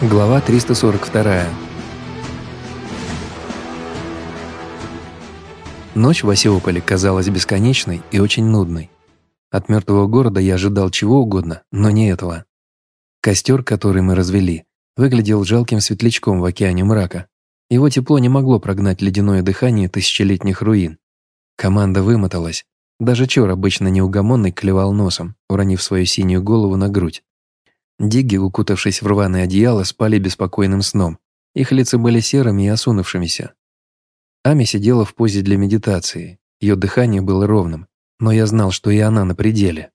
Глава 342. Ночь в Осиополе казалась бесконечной и очень нудной. От мертвого города я ожидал чего угодно, но не этого. Костер, который мы развели, выглядел жалким светлячком в океане мрака. Его тепло не могло прогнать ледяное дыхание тысячелетних руин. Команда вымоталась. Даже Чор, обычно неугомонный, клевал носом, уронив свою синюю голову на грудь. Диги, укутавшись в рваное одеяло, спали беспокойным сном. Их лица были серыми и осунувшимися. Ами сидела в позе для медитации. Ее дыхание было ровным, но я знал, что и она на пределе.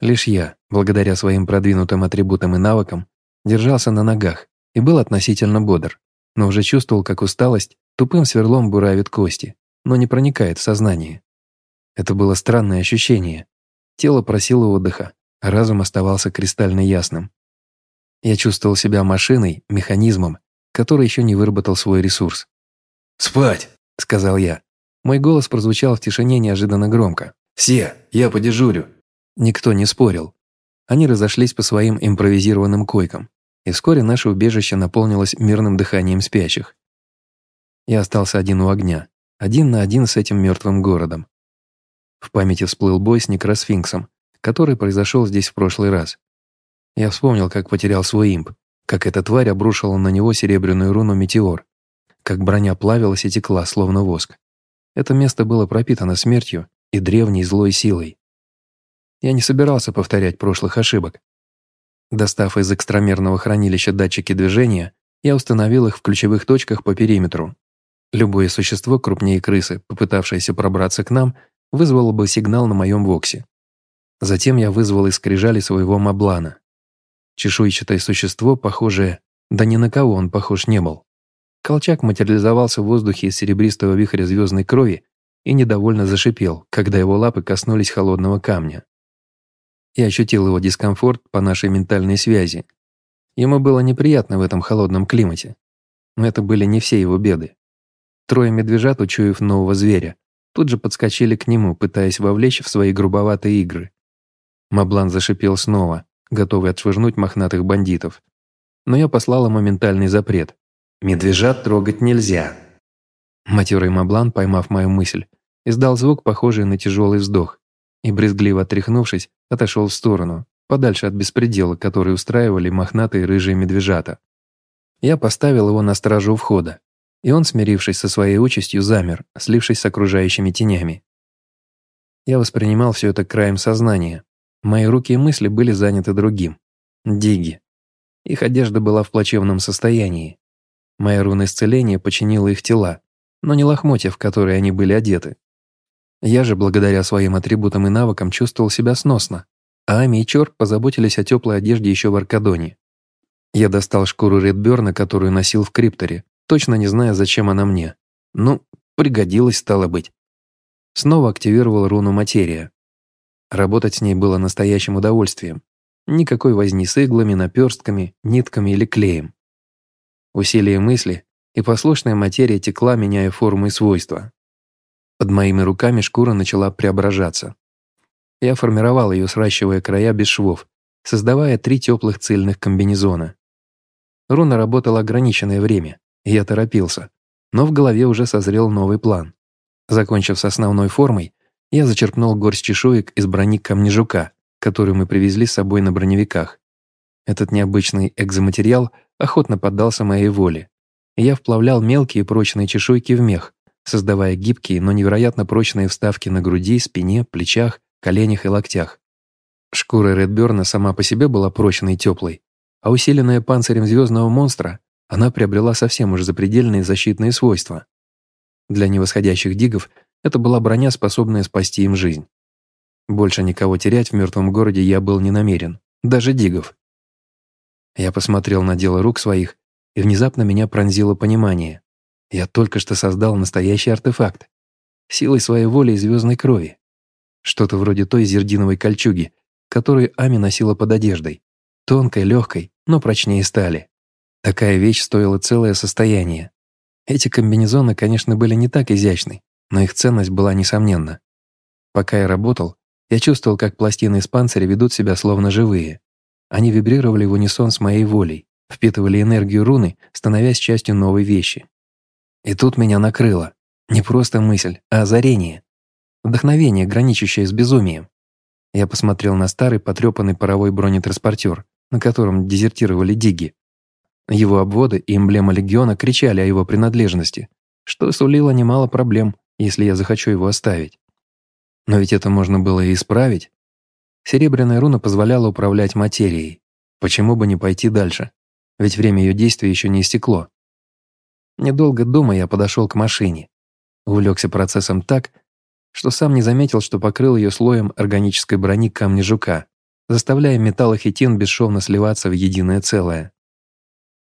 Лишь я, благодаря своим продвинутым атрибутам и навыкам, держался на ногах и был относительно бодр, но уже чувствовал, как усталость тупым сверлом буравит кости, но не проникает в сознание. Это было странное ощущение. Тело просило отдыха, а разум оставался кристально ясным. Я чувствовал себя машиной, механизмом, который еще не выработал свой ресурс. «Спать!» – сказал я. Мой голос прозвучал в тишине неожиданно громко. «Все, я подежурю!» Никто не спорил. Они разошлись по своим импровизированным койкам, и вскоре наше убежище наполнилось мирным дыханием спящих. Я остался один у огня, один на один с этим мертвым городом. В памяти всплыл бой с некросфинксом, который произошел здесь в прошлый раз. Я вспомнил, как потерял свой имп, как эта тварь обрушила на него серебряную руну «Метеор», как броня плавилась и текла, словно воск. Это место было пропитано смертью и древней злой силой. Я не собирался повторять прошлых ошибок. Достав из экстрамерного хранилища датчики движения, я установил их в ключевых точках по периметру. Любое существо крупнее крысы, попытавшееся пробраться к нам, вызвало бы сигнал на моем воксе. Затем я вызвал из скрижали своего маблана. Чешуйчатое существо, похожее... Да ни на кого он похож не был. Колчак материализовался в воздухе из серебристого вихря звездной крови и недовольно зашипел, когда его лапы коснулись холодного камня. Я ощутил его дискомфорт по нашей ментальной связи. Ему было неприятно в этом холодном климате. Но это были не все его беды. Трое медвежат, учуяв нового зверя, тут же подскочили к нему, пытаясь вовлечь в свои грубоватые игры. Маблан зашипел снова, готовый отшвырнуть мохнатых бандитов. Но я послала моментальный запрет. «Медвежат трогать нельзя». Матерый Маблан, поймав мою мысль, издал звук, похожий на тяжелый вздох, и, брезгливо отряхнувшись, отошел в сторону, подальше от беспредела, который устраивали мохнатые рыжие медвежата. Я поставил его на стражу входа, и он, смирившись со своей участью, замер, слившись с окружающими тенями. Я воспринимал все это краем сознания, Мои руки и мысли были заняты другим. Диги. Их одежда была в плачевном состоянии. Моя руна исцеления починила их тела, но не лохмотья, в которые они были одеты. Я же, благодаря своим атрибутам и навыкам, чувствовал себя сносно, а Ами и Чор позаботились о теплой одежде еще в Аркадоне. Я достал шкуру Редберна, которую носил в крипторе, точно не зная, зачем она мне. Ну, пригодилась, стало быть. Снова активировал руну материя. Работать с ней было настоящим удовольствием. Никакой возни с иглами, наперстками, нитками или клеем. Усилие мысли и послушная материя текла, меняя форму и свойства. Под моими руками шкура начала преображаться. Я формировал ее, сращивая края без швов, создавая три теплых цельных комбинезона. Руна работала ограниченное время, я торопился, но в голове уже созрел новый план. Закончив с основной формой, я зачерпнул горсть чешуек из брони камнежука, которую мы привезли с собой на броневиках. Этот необычный экзоматериал охотно поддался моей воле. Я вплавлял мелкие прочные чешуйки в мех, создавая гибкие, но невероятно прочные вставки на груди, спине, плечах, коленях и локтях. Шкура Редберна сама по себе была прочной и теплой, а усиленная панцирем звездного монстра, она приобрела совсем уж запредельные защитные свойства. Для невосходящих дигов это была броня, способная спасти им жизнь. Больше никого терять в мертвом городе я был не намерен, даже Дигов. Я посмотрел на дело рук своих, и внезапно меня пронзило понимание. Я только что создал настоящий артефакт. Силой своей воли и звездной крови. Что-то вроде той зердиновой кольчуги, которую Ами носила под одеждой. Тонкой, легкой, но прочнее стали. Такая вещь стоила целое состояние. Эти комбинезоны, конечно, были не так изящны, но их ценность была несомненна. Пока я работал, я чувствовал, как пластины из панциря ведут себя словно живые. Они вибрировали в унисон с моей волей, впитывали энергию руны, становясь частью новой вещи. И тут меня накрыло. Не просто мысль, а озарение. Вдохновение, граничащее с безумием. Я посмотрел на старый потрепанный паровой бронетранспортер, на котором дезертировали диги. Его обводы и эмблема легиона кричали о его принадлежности, что сулило немало проблем, если я захочу его оставить. Но ведь это можно было и исправить. Серебряная руна позволяла управлять материей. Почему бы не пойти дальше? Ведь время ее действия еще не истекло. Недолго думая, я подошел к машине. Увлекся процессом так, что сам не заметил, что покрыл ее слоем органической брони камня жука, заставляя металл и хитин бесшовно сливаться в единое целое.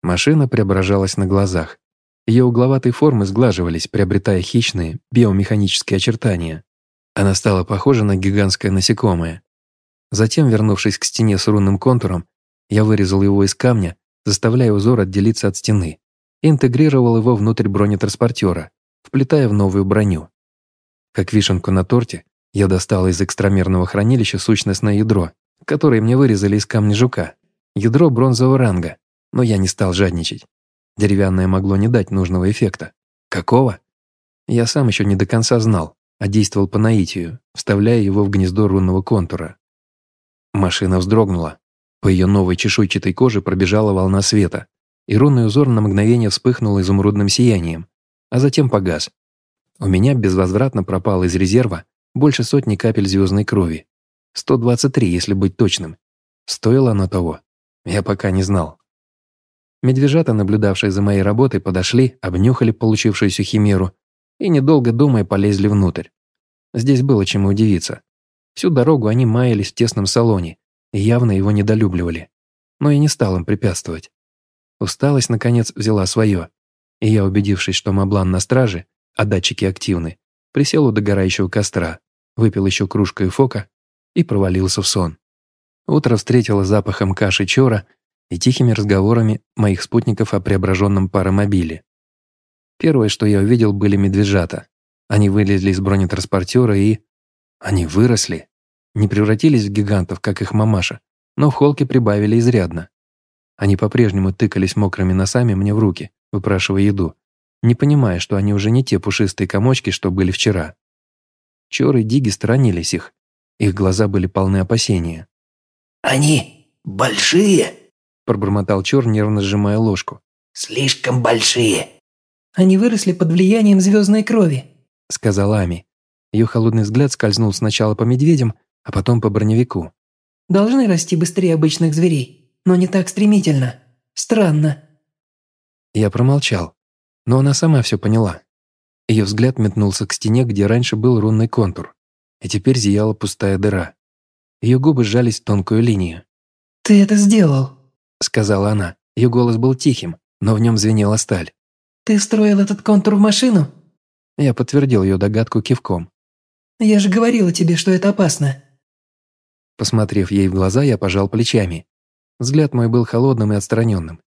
Машина преображалась на глазах. Ее угловатые формы сглаживались, приобретая хищные, биомеханические очертания. Она стала похожа на гигантское насекомое. Затем, вернувшись к стене с рунным контуром, я вырезал его из камня, заставляя узор отделиться от стены, и интегрировал его внутрь бронетранспортера, вплетая в новую броню. Как вишенку на торте, я достал из экстрамерного хранилища сущностное ядро, которое мне вырезали из камня жука. Ядро бронзового ранга, но я не стал жадничать. Деревянное могло не дать нужного эффекта. Какого? Я сам еще не до конца знал, а действовал по наитию, вставляя его в гнездо рунного контура. Машина вздрогнула. По ее новой чешуйчатой коже пробежала волна света, и рунный узор на мгновение вспыхнул изумрудным сиянием, а затем погас. У меня безвозвратно пропало из резерва больше сотни капель звездной крови. 123, если быть точным. Стоило оно того? Я пока не знал. Медвежата, наблюдавшие за моей работой, подошли, обнюхали получившуюся химеру и, недолго думая, полезли внутрь. Здесь было чему удивиться. Всю дорогу они маялись в тесном салоне и явно его недолюбливали. Но я не стал им препятствовать. Усталость, наконец, взяла свое, и я, убедившись, что Маблан на страже, а датчики активны, присел у догорающего костра, выпил еще кружку и фока и провалился в сон. Утро встретило запахом каши чора и тихими разговорами моих спутников о преображенном паромобиле. Первое, что я увидел, были медвежата. Они вылезли из бронетранспортера и... Они выросли. Не превратились в гигантов, как их мамаша, но в холке прибавили изрядно. Они по-прежнему тыкались мокрыми носами мне в руки, выпрашивая еду, не понимая, что они уже не те пушистые комочки, что были вчера. Чор и Диги сторонились их. Их глаза были полны опасения. «Они большие?» Пробормотал Чор, нервно сжимая ложку. «Слишком большие». «Они выросли под влиянием звездной крови», сказала Ами. Ее холодный взгляд скользнул сначала по медведям, а потом по броневику. «Должны расти быстрее обычных зверей, но не так стремительно. Странно». Я промолчал, но она сама все поняла. Ее взгляд метнулся к стене, где раньше был рунный контур, и теперь зияла пустая дыра. Ее губы сжались в тонкую линию. «Ты это сделал», — сказала она. Ее голос был тихим, но в нем звенела сталь. «Ты встроил этот контур в машину?» Я подтвердил ее догадку кивком. «Я же говорила тебе, что это опасно». Посмотрев ей в глаза, я пожал плечами. Взгляд мой был холодным и отстраненным.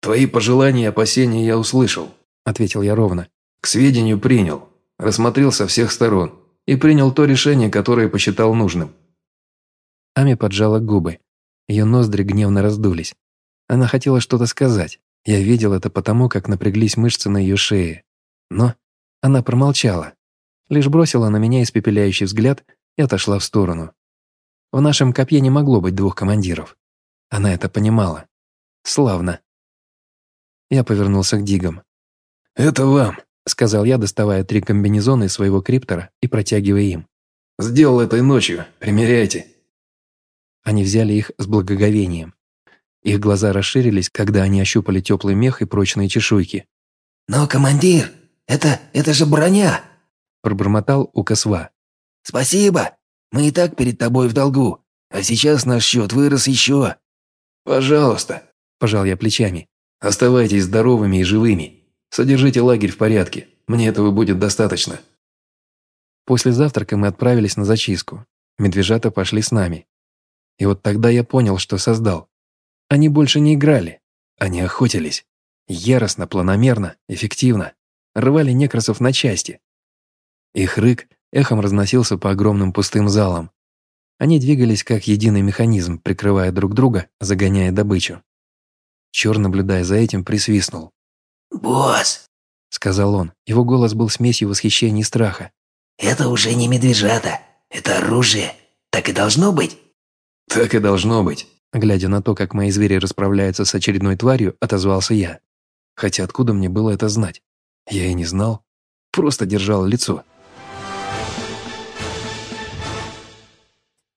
«Твои пожелания и опасения я услышал», – ответил я ровно. «К сведению принял, рассмотрел со всех сторон и принял то решение, которое посчитал нужным». Ами поджала губы. Ее ноздри гневно раздулись. Она хотела что-то сказать. Я видел это потому, как напряглись мышцы на ее шее. Но она промолчала. Лишь бросила на меня испепеляющий взгляд и отошла в сторону. В нашем копье не могло быть двух командиров. Она это понимала. Славно. Я повернулся к Дигам. «Это вам», — сказал я, доставая три комбинезона из своего криптора и протягивая им. «Сделал этой ночью. Примеряйте». Они взяли их с благоговением. Их глаза расширились, когда они ощупали теплый мех и прочные чешуйки. «Но, командир, это, это же броня!» Пробормотал Укасва. «Спасибо! Мы и так перед тобой в долгу, а сейчас наш счет вырос еще!» «Пожалуйста!» – пожал я плечами. Оставайтесь здоровыми и живыми. Содержите лагерь в порядке. Мне этого будет достаточно». После завтрака мы отправились на зачистку. Медвежата пошли с нами. И вот тогда я понял, что создал. Они больше не играли. Они охотились. Яростно, планомерно, эффективно. Рвали некрасов на части. Их рык эхом разносился по огромным пустым залам. Они двигались как единый механизм, прикрывая друг друга, загоняя добычу. Чёр, наблюдая за этим, присвистнул. «Босс!» — сказал он. Его голос был смесью восхищения и страха. «Это уже не медвежата. Это оружие. Так и должно быть?» «Так и должно быть», Глядя на то, как мои звери расправляются с очередной тварью, отозвался я. Хотя откуда мне было это знать? Я и не знал. Просто держал лицо.